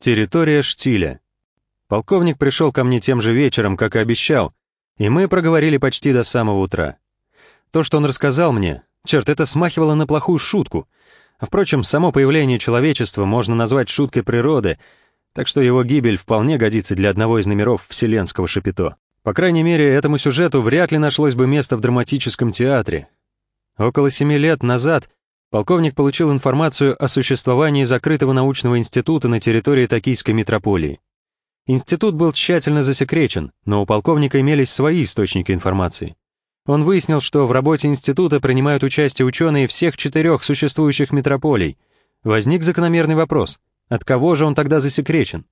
Территория штиля. Полковник пришел ко мне тем же вечером, как и обещал, и мы проговорили почти до самого утра. То, что он рассказал мне, черт, это смахивало на плохую шутку. Впрочем, само появление человечества можно назвать шуткой природы, так что его гибель вполне годится для одного из номеров вселенского шапито. По крайней мере, этому сюжету вряд ли нашлось бы место в драматическом театре. Около семи лет назад полковник получил информацию о существовании закрытого научного института на территории Токийской метрополии. Институт был тщательно засекречен, но у полковника имелись свои источники информации. Он выяснил, что в работе института принимают участие ученые всех четырех существующих метрополий. Возник закономерный вопрос, от кого же он тогда засекречен?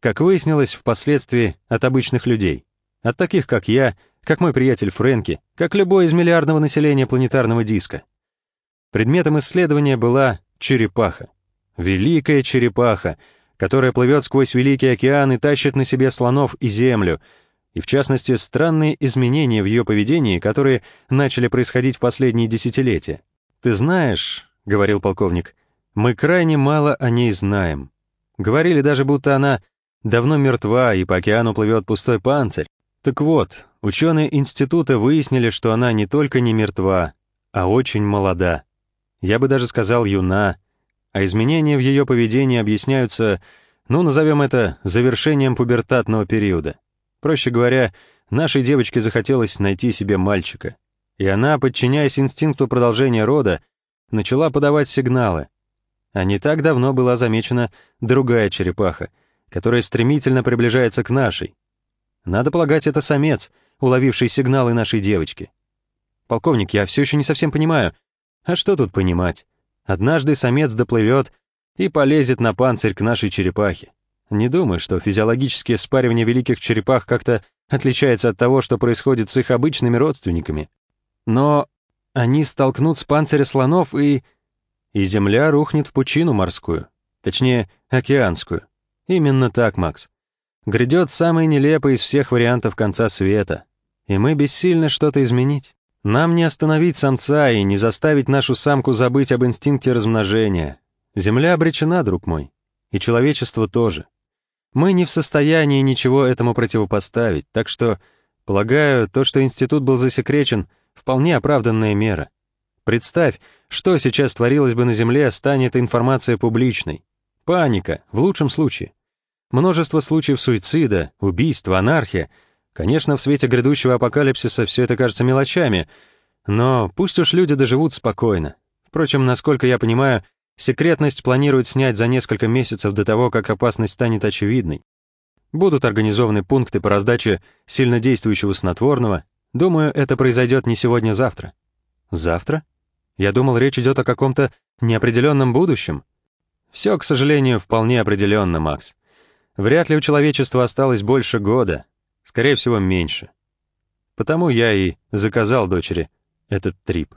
Как выяснилось, впоследствии от обычных людей. От таких, как я, как мой приятель Фрэнки, как любой из миллиардного населения планетарного диска. Предметом исследования была черепаха. Великая черепаха, которая плывет сквозь Великий океан и тащит на себе слонов и землю, и в частности странные изменения в ее поведении, которые начали происходить в последние десятилетия. «Ты знаешь», — говорил полковник, — «мы крайне мало о ней знаем. Говорили даже, будто она давно мертва, и по океану плывет пустой панцирь. Так вот, ученые института выяснили, что она не только не мертва, а очень молода я бы даже сказал юна, а изменения в ее поведении объясняются, ну, назовем это, завершением пубертатного периода. Проще говоря, нашей девочке захотелось найти себе мальчика. И она, подчиняясь инстинкту продолжения рода, начала подавать сигналы. А не так давно была замечена другая черепаха, которая стремительно приближается к нашей. Надо полагать, это самец, уловивший сигналы нашей девочки. Полковник, я все еще не совсем понимаю, а что тут понимать? Однажды самец доплывет и полезет на панцирь к нашей черепахе. Не думаю, что физиологические спаривание великих черепах как-то отличается от того, что происходит с их обычными родственниками. Но они столкнут с панциря слонов и... И земля рухнет в пучину морскую. Точнее, океанскую. Именно так, Макс. Грядет самый нелепый из всех вариантов конца света. И мы бессильны что-то изменить. Нам не остановить самца и не заставить нашу самку забыть об инстинкте размножения. Земля обречена, друг мой. И человечество тоже. Мы не в состоянии ничего этому противопоставить, так что, полагаю, то, что институт был засекречен, вполне оправданная мера. Представь, что сейчас творилось бы на Земле, станет информация публичной. Паника, в лучшем случае. Множество случаев суицида, убийства, анархия — Конечно, в свете грядущего апокалипсиса все это кажется мелочами, но пусть уж люди доживут спокойно. Впрочем, насколько я понимаю, секретность планируют снять за несколько месяцев до того, как опасность станет очевидной. Будут организованы пункты по раздаче сильнодействующего снотворного. Думаю, это произойдет не сегодня-завтра. Завтра? Я думал, речь идет о каком-то неопределенном будущем. Все, к сожалению, вполне определенно, Макс. Вряд ли у человечества осталось больше года, Скорее всего, меньше. Потому я и заказал дочери этот трип.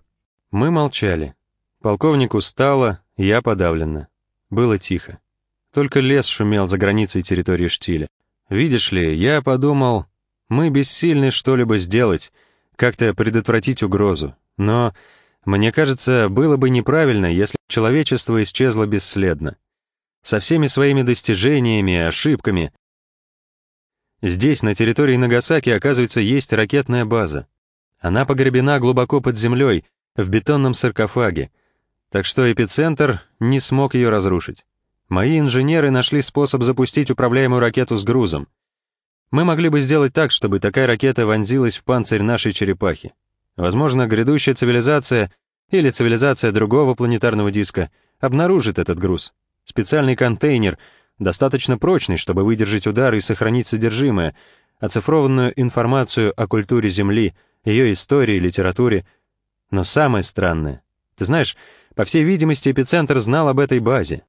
Мы молчали. Полковник устало, я подавленно. Было тихо. Только лес шумел за границей территории штиля. Видишь ли, я подумал, мы бессильны что-либо сделать, как-то предотвратить угрозу. Но, мне кажется, было бы неправильно, если человечество исчезло бесследно. Со всеми своими достижениями и ошибками, Здесь, на территории Нагасаки, оказывается, есть ракетная база. Она погребена глубоко под землей, в бетонном саркофаге. Так что эпицентр не смог ее разрушить. Мои инженеры нашли способ запустить управляемую ракету с грузом. Мы могли бы сделать так, чтобы такая ракета вонзилась в панцирь нашей черепахи. Возможно, грядущая цивилизация или цивилизация другого планетарного диска обнаружит этот груз. Специальный контейнер — достаточно прочный, чтобы выдержать удар и сохранить содержимое, оцифрованную информацию о культуре Земли, ее истории, литературе. Но самое странное, ты знаешь, по всей видимости, эпицентр знал об этой базе.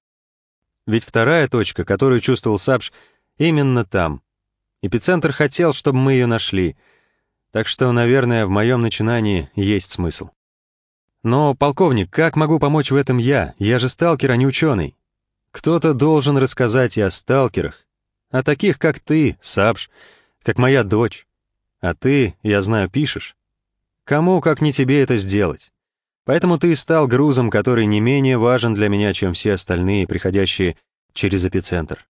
Ведь вторая точка, которую чувствовал Сапш, именно там. Эпицентр хотел, чтобы мы ее нашли. Так что, наверное, в моем начинании есть смысл. Но, полковник, как могу помочь в этом я? Я же сталкер, а не ученый. Кто-то должен рассказать и о сталкерах, о таких, как ты, Сабж, как моя дочь. А ты, я знаю, пишешь. Кому, как не тебе, это сделать? Поэтому ты стал грузом, который не менее важен для меня, чем все остальные, приходящие через эпицентр.